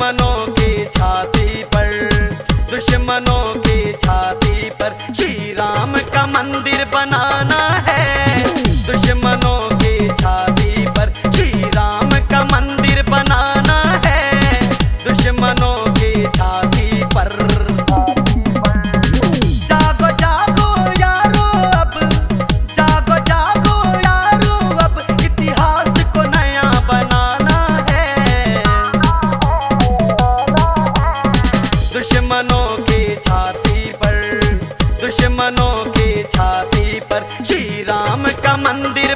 दुश्मनों की छाती पर दुश्मनों की छाती पर श्री राम का मंदिर बनाना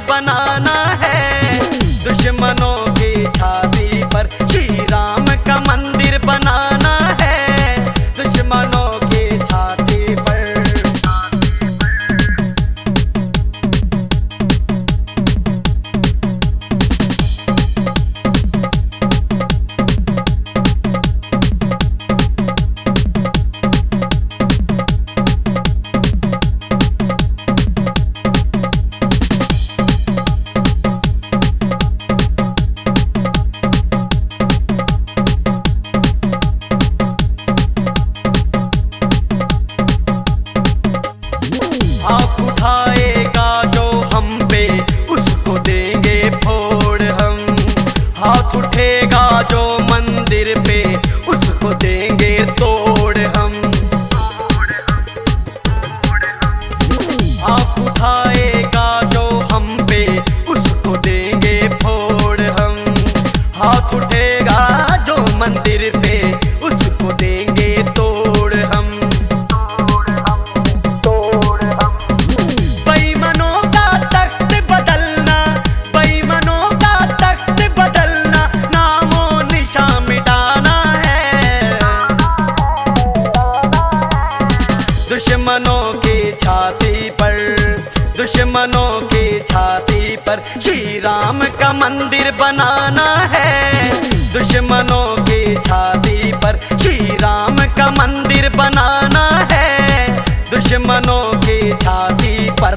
बनाना मंदिर पे, उसको देंगे तोड़ हम। आप उठाएगा जो हम पे, उसको देंगे फोड़ हम। हाथ उठेगा जो मंदिर पे दुश्मनों की छाती पर, दुश्मनों की छाती पर श्री राम का मंदिर बनाना है। दुश्मनों की छाती पर श्री राम का मंदिर बनाना है। दुश्मनों की छाती पर